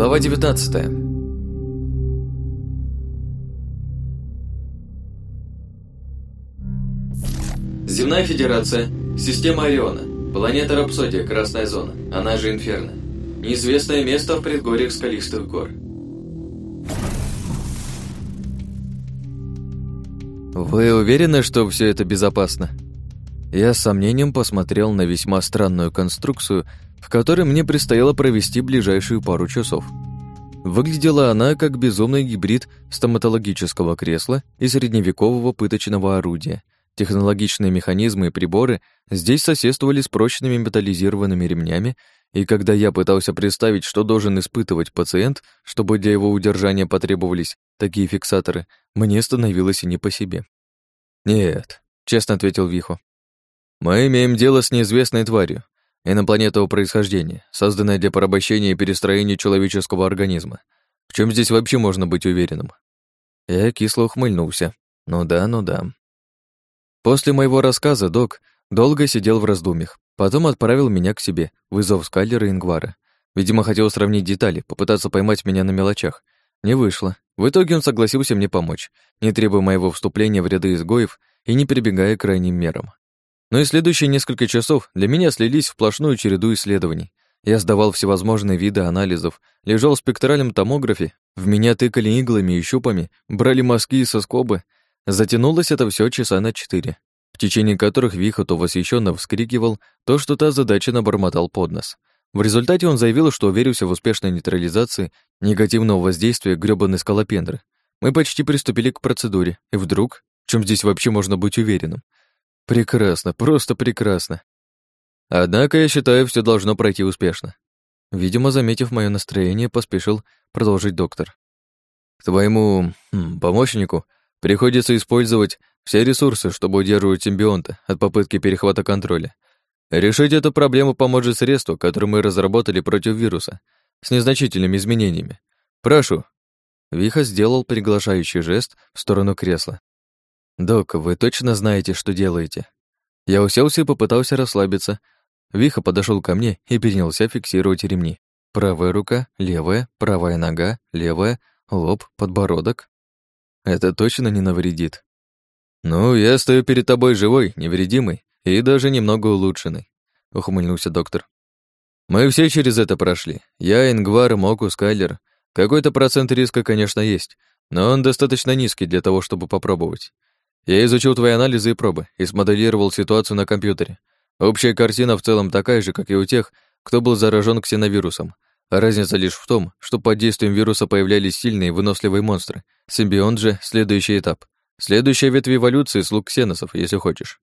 Глава 19 Земная Федерация, система Ориона, планета Рапсодия, Красная Зона, она же Инферно. Неизвестное место в предгорьях скалистых гор. Вы уверены, что все это безопасно? Я с сомнением посмотрел на весьма странную конструкцию, в которой мне предстояло провести ближайшую пару часов. Выглядела она как безумный гибрид стоматологического кресла и средневекового пыточного орудия. Технологичные механизмы и приборы здесь соседствовали с прочными металлизированными ремнями, и когда я пытался представить, что должен испытывать пациент, чтобы для его удержания потребовались такие фиксаторы, мне становилось и не по себе. «Нет», — честно ответил Вихо. «Мы имеем дело с неизвестной тварью, инопланетного происхождения, созданная для порабощения и перестроения человеческого организма. В чем здесь вообще можно быть уверенным?» Я кисло ухмыльнулся. «Ну да, ну да». После моего рассказа док долго сидел в раздумьях, потом отправил меня к себе, вызвав Скайлера и Ингвара. Видимо, хотел сравнить детали, попытаться поймать меня на мелочах. Не вышло. В итоге он согласился мне помочь, не требуя моего вступления в ряды изгоев и не прибегая к крайним мерам. Но и следующие несколько часов для меня слились в сплошную череду исследований. Я сдавал всевозможные виды анализов, лежал в спектральном томографе, в меня тыкали иглами и щупами, брали мазки со скобы. Затянулось это все часа на четыре, в течение которых Виха то восхищенно вскрикивал, то что-то озадаченно бормотал под нос. В результате он заявил, что уверился в успешной нейтрализации негативного воздействия грёбаной скалопендры. Мы почти приступили к процедуре, и вдруг, в чем здесь вообще можно быть уверенным, Прекрасно, просто прекрасно. Однако я считаю, все должно пройти успешно. Видимо, заметив мое настроение, поспешил продолжить доктор. К твоему хм, помощнику приходится использовать все ресурсы, чтобы удерживать симбионта от попытки перехвата контроля. Решить эту проблему поможет средство, которое мы разработали против вируса, с незначительными изменениями. Прошу. Виха сделал приглашающий жест в сторону кресла. «Док, вы точно знаете, что делаете?» Я уселся и попытался расслабиться. Виха подошел ко мне и принялся фиксировать ремни. Правая рука, левая, правая нога, левая, лоб, подбородок. Это точно не навредит. «Ну, я стою перед тобой живой, невредимый и даже немного улучшенный», — ухмыльнулся доктор. «Мы все через это прошли. Я, Ингвар, Моку, Скайлер. Какой-то процент риска, конечно, есть, но он достаточно низкий для того, чтобы попробовать. Я изучил твои анализы и пробы и смоделировал ситуацию на компьютере. Общая картина в целом такая же, как и у тех, кто был заражен ксеновирусом. Разница лишь в том, что под действием вируса появлялись сильные выносливые монстры. Симбионт же — следующий этап. Следующая ветвь эволюции — слуг ксеносов, если хочешь.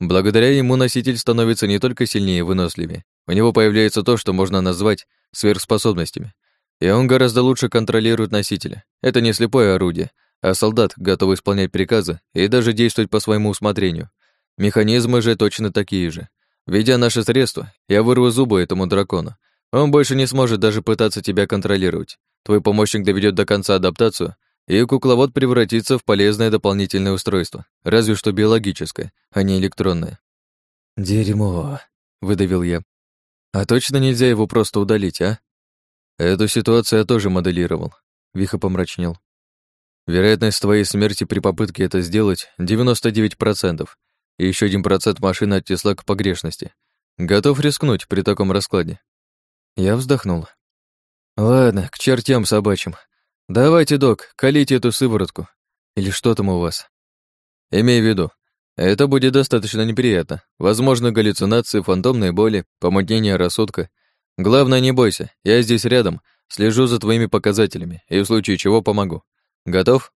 Благодаря ему носитель становится не только сильнее и выносливее, у него появляется то, что можно назвать сверхспособностями. И он гораздо лучше контролирует носителя. Это не слепое орудие, а солдат, готовый исполнять приказы и даже действовать по своему усмотрению. Механизмы же точно такие же. Видя наши средства, я вырву зубы этому дракону. Он больше не сможет даже пытаться тебя контролировать. Твой помощник доведет до конца адаптацию, и кукловод превратится в полезное дополнительное устройство, разве что биологическое, а не электронное. «Дерьмо», — выдавил я. «А точно нельзя его просто удалить, а?» «Эту ситуацию я тоже моделировал», — Виха помрачнел. Вероятность твоей смерти при попытке это сделать 99%, и еще 1% машины отнесла к погрешности. Готов рискнуть при таком раскладе. Я вздохнул. Ладно, к чертям собачьим. Давайте, док, колите эту сыворотку. Или что там у вас? Имей в виду, это будет достаточно неприятно. Возможно, галлюцинации, фантомные боли, помутнение рассудка. Главное, не бойся, я здесь рядом, слежу за твоими показателями и в случае чего помогу. Готов?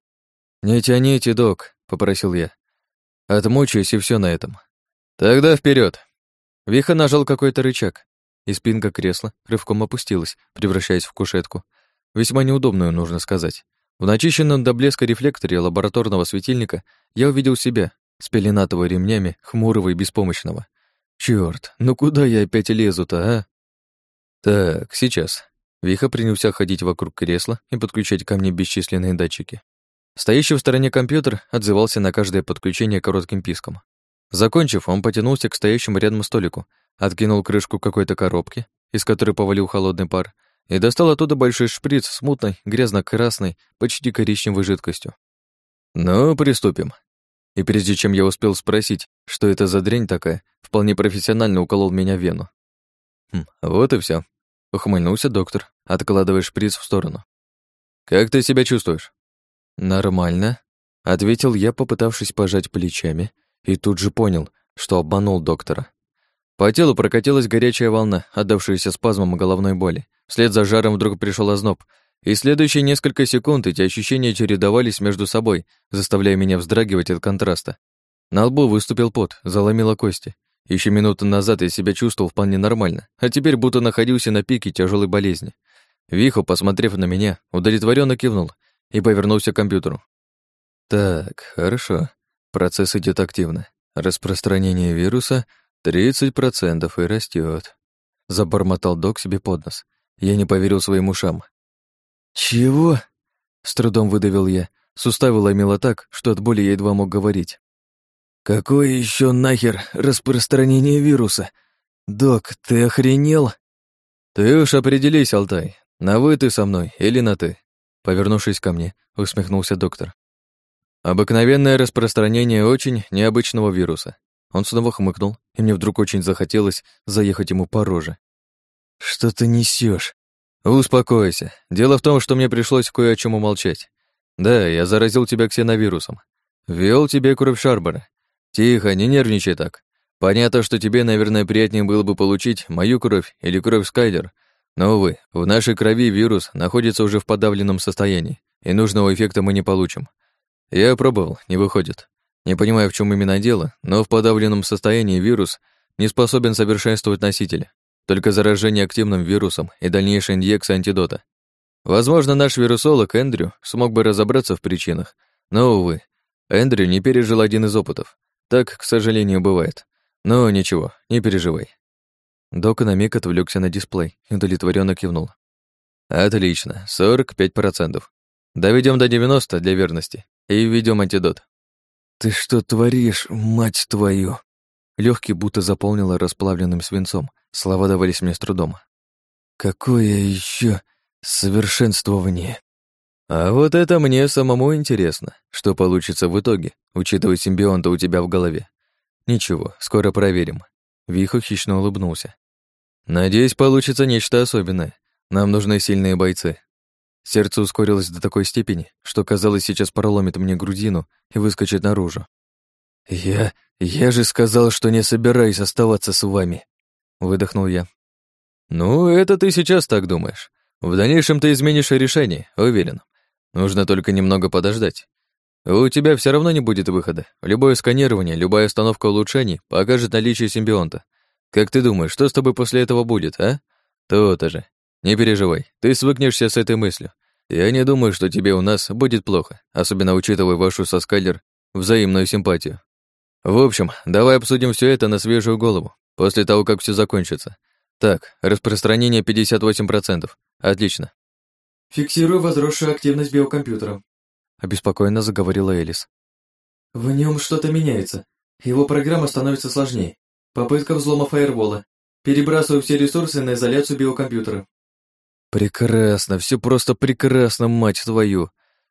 Не тяните, док, попросил я. Отмучаюсь и все на этом. Тогда вперед. Виха нажал какой-то рычаг, и спинка кресла рывком опустилась, превращаясь в кушетку. Весьма неудобную, нужно сказать. В начищенном до блеска рефлекторе лабораторного светильника я увидел себя, спеленатого ремнями, хмурого и беспомощного. Чёрт, ну куда я опять лезу-то, а? Так, сейчас. Виха принялся ходить вокруг кресла и подключать ко мне бесчисленные датчики. Стоящий в стороне компьютер отзывался на каждое подключение коротким писком. Закончив, он потянулся к стоящему рядом столику, откинул крышку какой-то коробки, из которой повалил холодный пар, и достал оттуда большой шприц с мутной, грязно-красной, почти коричневой жидкостью. «Ну, приступим». И прежде чем я успел спросить, что это за дрянь такая, вполне профессионально уколол меня в вену. Хм, вот и все. Ухмыльнулся доктор, откладывая шприц в сторону. «Как ты себя чувствуешь?» «Нормально», — ответил я, попытавшись пожать плечами, и тут же понял, что обманул доктора. По телу прокатилась горячая волна, отдавшаяся спазмом головной боли. Вслед за жаром вдруг пришел озноб, и следующие несколько секунд эти ощущения чередовались между собой, заставляя меня вздрагивать от контраста. На лбу выступил пот, заломило кости. Еще минуту назад я себя чувствовал вполне нормально, а теперь будто находился на пике тяжелой болезни. Вихо, посмотрев на меня, удовлетворенно кивнул и повернулся к компьютеру. Так, хорошо. Процесс идет активно. Распространение вируса 30% и растет. Забормотал док себе под нос. Я не поверил своим ушам. «Чего?» С трудом выдавил я. Суставы ломило так, что от боли я едва мог говорить. «Какое еще нахер распространение вируса? Док, ты охренел?» «Ты уж определись, Алтай, на «вы» ты со мной или на «ты». Повернувшись ко мне, усмехнулся доктор. Обыкновенное распространение очень необычного вируса. Он снова хмыкнул, и мне вдруг очень захотелось заехать ему по роже. «Что ты несешь? «Успокойся. Дело в том, что мне пришлось кое о чем умолчать. Да, я заразил тебя ксеновирусом. Ввел тебе кровь Шарбара. Тихо, не нервничай так. Понятно, что тебе, наверное, приятнее было бы получить мою кровь или кровь Скайдер. Но, увы, в нашей крови вирус находится уже в подавленном состоянии, и нужного эффекта мы не получим. Я пробовал, не выходит. Не понимаю, в чем именно дело, но в подавленном состоянии вирус не способен совершенствовать носителя. Только заражение активным вирусом и дальнейшая инъекция антидота. Возможно, наш вирусолог Эндрю смог бы разобраться в причинах, но, увы, Эндрю не пережил один из опытов. Так, к сожалению, бывает. Но ничего, не переживай. Док на миг отвлекся на дисплей и удовлетворенно кивнул. Отлично, 45%. Доведем до 90 для верности и введем антидот. Ты что творишь, мать твою? Легкий будто заполнило расплавленным свинцом. Слова давались мне с трудом. Какое еще совершенствование? А вот это мне самому интересно, что получится в итоге, учитывая симбионта у тебя в голове. Ничего, скоро проверим. Вихо хищно улыбнулся. Надеюсь, получится нечто особенное. Нам нужны сильные бойцы. Сердце ускорилось до такой степени, что, казалось, сейчас проломит мне грудину и выскочит наружу. «Я... я же сказал, что не собираюсь оставаться с вами», — выдохнул я. «Ну, это ты сейчас так думаешь. В дальнейшем ты изменишь решение, уверен. Нужно только немного подождать. У тебя все равно не будет выхода. Любое сканирование, любая установка улучшений покажет наличие симбионта. Как ты думаешь, что с тобой после этого будет, а? То-то же. Не переживай, ты свыкнешься с этой мыслью. Я не думаю, что тебе у нас будет плохо, особенно учитывая вашу со Скайлер взаимную симпатию. В общем, давай обсудим все это на свежую голову, после того, как все закончится. Так, распространение 58%. Отлично. Фиксирую возросшую активность биокомпьютера. Обеспокоенно заговорила Элис. В нем что-то меняется. Его программа становится сложнее. Попытка взлома фаервола. Перебрасываю все ресурсы на изоляцию биокомпьютера. Прекрасно, все просто прекрасно, мать твою.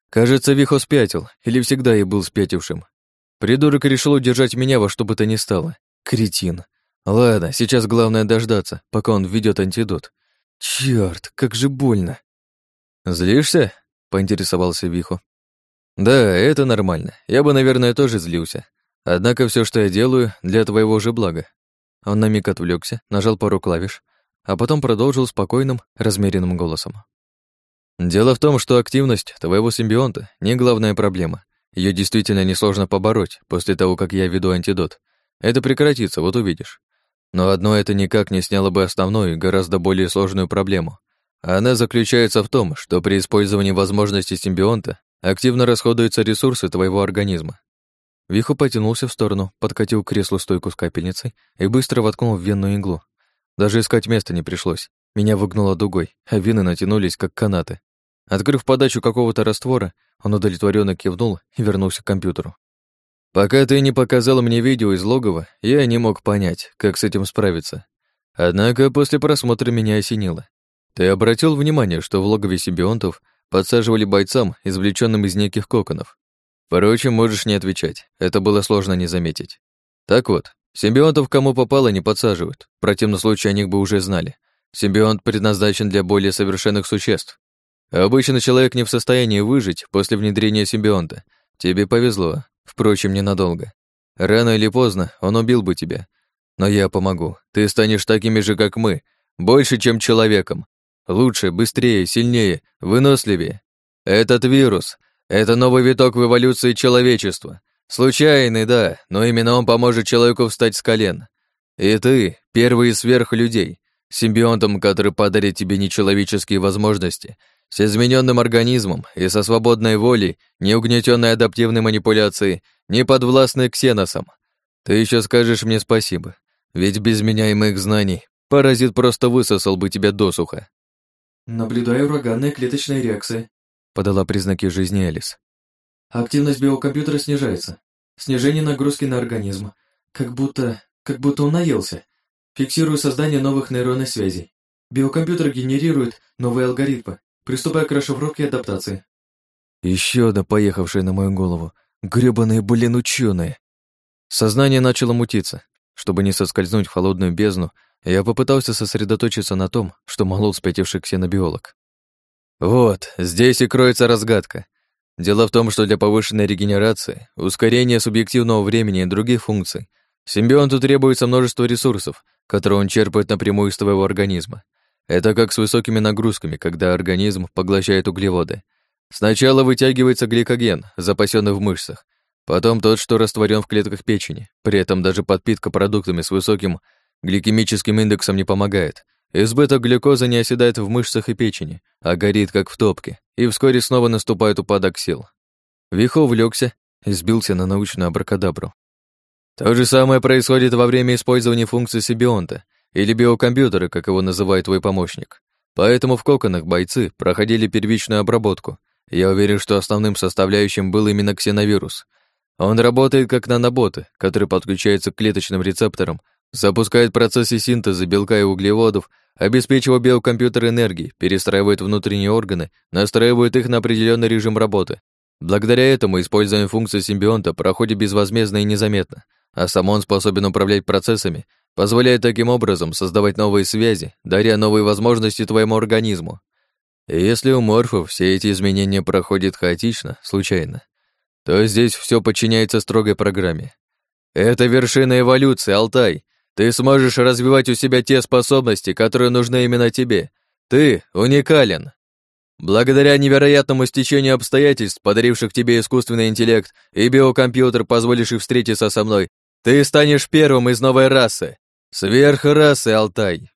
Кажется, Вихо спятил, или всегда и был спятившим. Придурок решил удержать меня во что бы то ни стало. Кретин. Ладно, сейчас главное дождаться, пока он введет антидот. Черт, как же больно. Злишься? поинтересовался Вихо. Да, это нормально. Я бы, наверное, тоже злился. Однако все, что я делаю, для твоего же блага. Он на миг отвлекся, нажал пару клавиш, а потом продолжил спокойным, размеренным голосом. Дело в том, что активность твоего симбионта не главная проблема. Ее действительно несложно побороть после того, как я веду антидот. Это прекратится, вот увидишь. Но одно это никак не сняло бы основную, гораздо более сложную проблему. Она заключается в том, что при использовании возможностей симбионта активно расходуются ресурсы твоего организма. Виху потянулся в сторону, подкатил к креслу стойку с капельницей и быстро воткнул в венную иглу. Даже искать места не пришлось. Меня выгнуло дугой, а вены натянулись, как канаты. Открыв подачу какого-то раствора, он удовлетворенно кивнул и вернулся к компьютеру. Пока ты не показал мне видео из логова, я не мог понять, как с этим справиться. Однако после просмотра меня осенило. Ты обратил внимание, что в логове симбионтов подсаживали бойцам, извлеченным из неких коконов? Впрочем, можешь не отвечать, это было сложно не заметить. Так вот, симбионтов кому попало не подсаживают, в противном случае о них бы уже знали. Симбионт предназначен для более совершенных существ. Обычно человек не в состоянии выжить после внедрения симбионта. Тебе повезло, впрочем, ненадолго. Рано или поздно он убил бы тебя. Но я помогу. Ты станешь такими же, как мы, больше, чем человеком. Лучше, быстрее, сильнее, выносливее. Этот вирус — это новый виток в эволюции человечества. Случайный, да, но именно он поможет человеку встать с колен. И ты — первый из сверхлюдей, симбионтом, который подарит тебе нечеловеческие возможности, с измененным организмом и со свободной волей, не угнетенной адаптивной манипуляцией, не подвластной ксеносам. Ты еще скажешь мне спасибо, ведь без меня и моих знаний паразит просто высосал бы тебя досуха. «Наблюдаю ураганные клеточные реакции», — подала признаки жизни Элис. «Активность биокомпьютера снижается. Снижение нагрузки на организм. Как будто... как будто он наелся. Фиксирую создание новых нейронных связей. Биокомпьютер генерирует новые алгоритмы, приступая к расшифровке и адаптации». Еще одна поехавшая на мою голову. Гребаные, блин, ученые. Сознание начало мутиться. Чтобы не соскользнуть в холодную бездну, я попытался сосредоточиться на том, что молол спятивший ксенобиолог. Вот, здесь и кроется разгадка. Дело в том, что для повышенной регенерации, ускорения субъективного времени и других функций симбионту требуется множество ресурсов, которые он черпает напрямую из твоего организма. Это как с высокими нагрузками, когда организм поглощает углеводы. Сначала вытягивается гликоген, запасенный в мышцах, потом тот, что растворен в клетках печени. При этом даже подпитка продуктами с высоким Гликемическим индексом не помогает. Избыток глюкозы не оседает в мышцах и печени, а горит, как в топке, и вскоре снова наступает упадок сил. Вихо увлекся и сбился на научную абракадабру. То же самое происходит во время использования функции симбионта или биокомпьютера, как его называет твой помощник. Поэтому в коконах бойцы проходили первичную обработку. Я уверен, что основным составляющим был именно ксеновирус. Он работает как наноботы, которые подключаются к клеточным рецепторам Запускает процессы синтеза белка и углеводов, обеспечивая биокомпьютер энергией, перестраивает внутренние органы, настраивает их на определенный режим работы. Благодаря этому использование функции симбионта проходит безвозмездно и незаметно, а сам он способен управлять процессами, позволяя таким образом создавать новые связи, даря новые возможности твоему организму. И если у морфов все эти изменения проходят хаотично, случайно, то здесь все подчиняется строгой программе. Это вершина эволюции, Алтай, ты сможешь развивать у себя те способности, которые нужны именно тебе. Ты уникален. Благодаря невероятному стечению обстоятельств, подаривших тебе искусственный интеллект и биокомпьютер, позволивший встретиться со мной, ты станешь первым из новой расы. Сверхрасы, Алтай.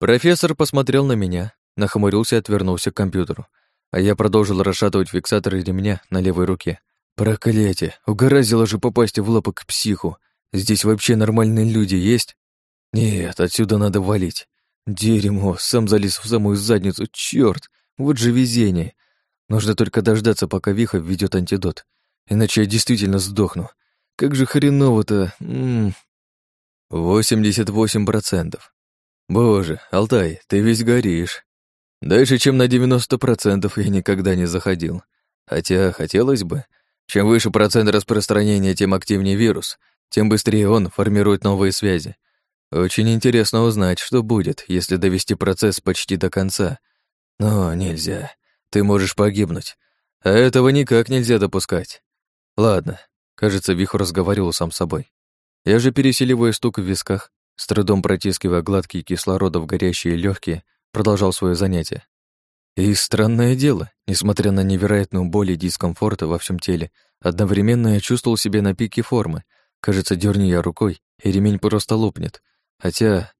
Профессор посмотрел на меня, нахмурился и отвернулся к компьютеру, а я продолжил расшатывать фиксатор ремня на левой руке. Проклятие, угораздило же попасть в лапы к психу. Здесь вообще нормальные люди есть? Нет, отсюда надо валить. Дерьмо, сам залез в самую задницу, чёрт, вот же везение. Нужно только дождаться, пока Виха введёт антидот. Иначе я действительно сдохну. Как же хреново-то. Восемьдесят восемь процентов. Боже, Алтай, ты весь горишь. Дальше, чем на девяносто процентов я никогда не заходил. Хотя хотелось бы. Чем выше процент распространения, тем активнее вирус, тем быстрее он формирует новые связи. Очень интересно узнать, что будет, если довести процесс почти до конца. Но нельзя. Ты можешь погибнуть. А этого никак нельзя допускать. Ладно, кажется, Вихр разговаривал сам собой. Я же, переселивая стук в висках, с трудом протискивая гладкие кислорода в горящие легкие, продолжал свое занятие. И странное дело, несмотря на невероятную боль и дискомфорт во всем теле, одновременно я чувствовал себя на пике формы, Кажется, дерни я рукой, и ремень просто лопнет. Хотя,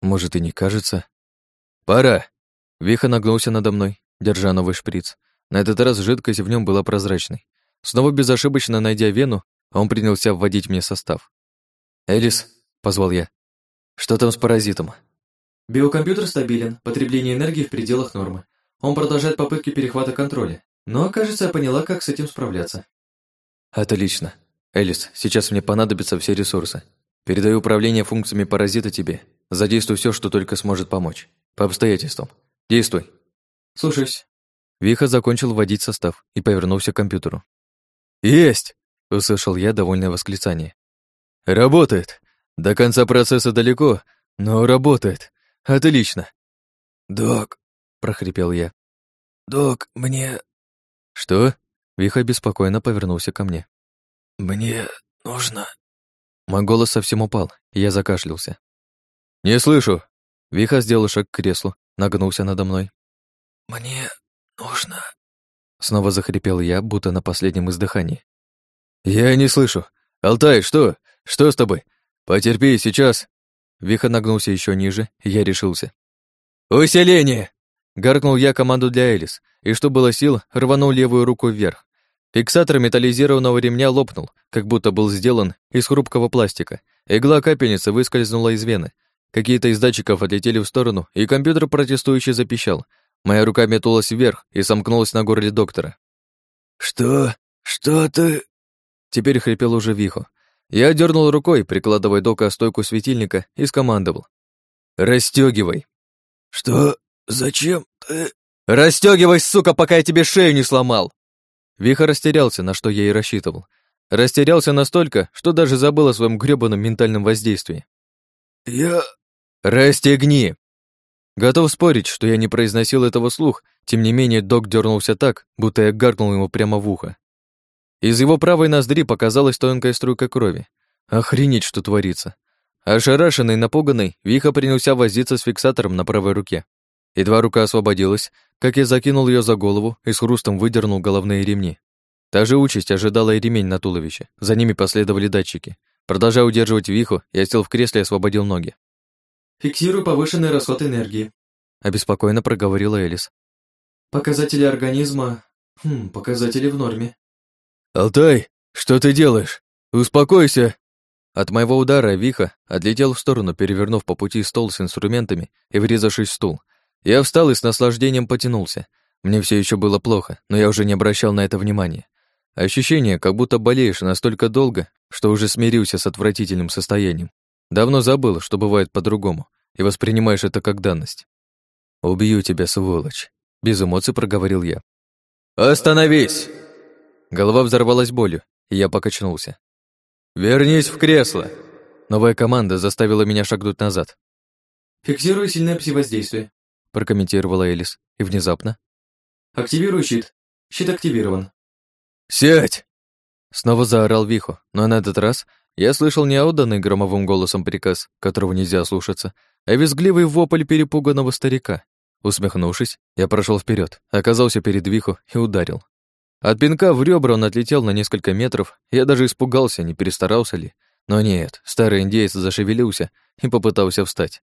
может, и не кажется. «Пора!» Виха нагнулся надо мной, держа новый шприц. На этот раз жидкость в нем была прозрачной. Снова безошибочно найдя вену, он принялся вводить мне состав. «Элис», — позвал я, — «что там с паразитом?» «Биокомпьютер стабилен, потребление энергии в пределах нормы. Он продолжает попытки перехвата контроля, но, кажется, я поняла, как с этим справляться». «Отлично. «Элис, сейчас мне понадобятся все ресурсы. Передаю управление функциями паразита тебе. Задействуй все, что только сможет помочь. По обстоятельствам. Действуй». «Слушаюсь». Виха закончил вводить состав и повернулся к компьютеру. «Есть!» — услышал я довольное восклицание. «Работает. До конца процесса далеко, но работает. Отлично!» «Док», — прохрипел я. «Док, мне...» «Что?» — Виха беспокойно повернулся ко мне. «Мне нужно...» Мой голос совсем упал, и я закашлялся. «Не слышу!» Виха сделал шаг к креслу, нагнулся надо мной. «Мне нужно...» Снова захрипел я, будто на последнем издыхании. «Я не слышу. Алтай, что? Что с тобой? Потерпи, сейчас...» Виха нагнулся еще ниже, и я решился. «Усиление!» Гаркнул я команду для Элис, и что было сил, рванул левую руку вверх. Фиксатор металлизированного ремня лопнул, как будто был сделан из хрупкого пластика. Игла капельницы выскользнула из вены. Какие-то из датчиков отлетели в сторону, и компьютер протестующе запищал. Моя рука метнулась вверх и сомкнулась на горле доктора. «Что? Что ты...» Теперь хрипел уже Вихо. Я дернул рукой, прикладывая дока стойку светильника, и скомандовал. «Растёгивай!» «Что? Зачем ты...» «Растёгивай, сука, пока я тебе шею не сломал!» Виха растерялся, на что я и рассчитывал. Растерялся настолько, что даже забыл о своем грёбаном ментальном воздействии. «Я...» «Расстегни!» Готов спорить, что я не произносил этого слух, тем не менее док дернулся так, будто я гаркнул ему прямо в ухо. Из его правой ноздри показалась тонкая струйка крови. Охренеть, что творится. Ошарашенный, напуганный, Виха принялся возиться с фиксатором на правой руке. Едва рука освободилась, как я закинул ее за голову и с хрустом выдернул головные ремни. Та же участь ожидала и ремень на туловище. За ними последовали датчики. Продолжая удерживать Виху, я сел в кресле и освободил ноги. «Фиксирую повышенный расход энергии», — обеспокоенно проговорила Элис. «Показатели организма... Хм, показатели в норме». «Алтай, что ты делаешь? Успокойся!» От моего удара Виха отлетел в сторону, перевернув по пути стол с инструментами и врезавшись в стул. Я встал и с наслаждением потянулся. Мне все еще было плохо, но я уже не обращал на это внимания. Ощущение, как будто болеешь настолько долго, что уже смирился с отвратительным состоянием. Давно забыл, что бывает по-другому, и воспринимаешь это как данность. «Убью тебя, сволочь», — без эмоций проговорил я. «Остановись!» Голова взорвалась болью, и я покачнулся. «Вернись в кресло!» Новая команда заставила меня шагнуть назад. «Фиксирую сильное пси-воздействие», — прокомментировала Элис, и внезапно. «Активирую щит. Щит активирован». «Сядь!» Снова заорал Вихо, но на этот раз я слышал не отданный громовым голосом приказ, которого нельзя слушаться, а визгливый вопль перепуганного старика. Усмехнувшись, я прошел вперед, оказался перед Вихо и ударил. От пинка в ребра он отлетел на несколько метров, я даже испугался, не перестарался ли. Но нет, старый индеец зашевелился и попытался встать.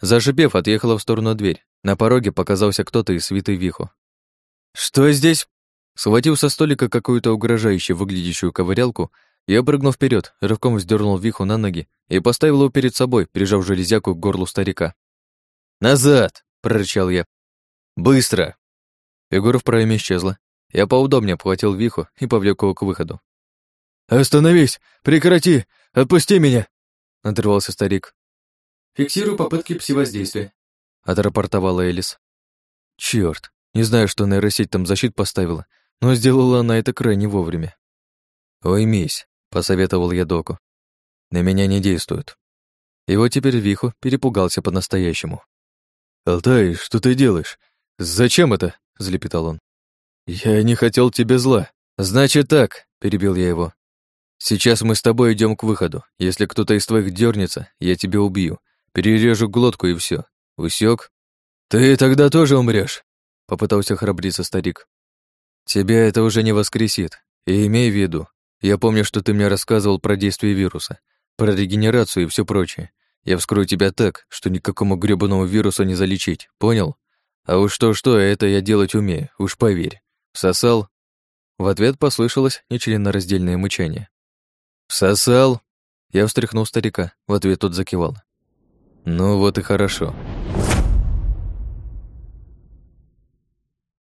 Зашипев, отъехала в сторону дверь. На пороге показался кто-то из свиты Вихо. «Что здесь?» Схватив со столика какую-то угрожающую выглядящую ковырялку, я прыгнул вперед, рывком вздернул Виху на ноги и поставил его перед собой, прижав железяку к горлу старика. «Назад!» — прорычал я. «Быстро!» Фигура в исчезла, я поудобнее обхватил Виху и повлек его к выходу. «Остановись! Прекрати! Отпусти меня!» — отрывался старик. «Фиксирую попытки пси-воздействия», — отрапортовала Элис. Черт, не знаю, что нейросеть там защит поставила, но сделала она это крайне вовремя. «Уймись», — посоветовал я доку. «На меня не действует». И вот теперь Виху перепугался по-настоящему. «Алтай, что ты делаешь? Зачем это?» — залепетал он. «Я не хотел тебе зла». «Значит так», — перебил я его. «Сейчас мы с тобой идем к выходу. Если кто-то из твоих дернется, я тебя убью. Перережу глотку и все. Усек? «Ты тогда тоже умрешь, попытался храбриться старик. «Тебя это уже не воскресит. И имей в виду, я помню, что ты мне рассказывал про действие вируса, про регенерацию и все прочее. Я вскрою тебя так, что никакому грёбаному вирусу не залечить, понял? А уж что-что, это я делать умею, уж поверь. Всосал?» В ответ послышалось нечленораздельное мычание. «Всосал?» Я встряхнул старика, в ответ тот закивал. «Ну вот и хорошо.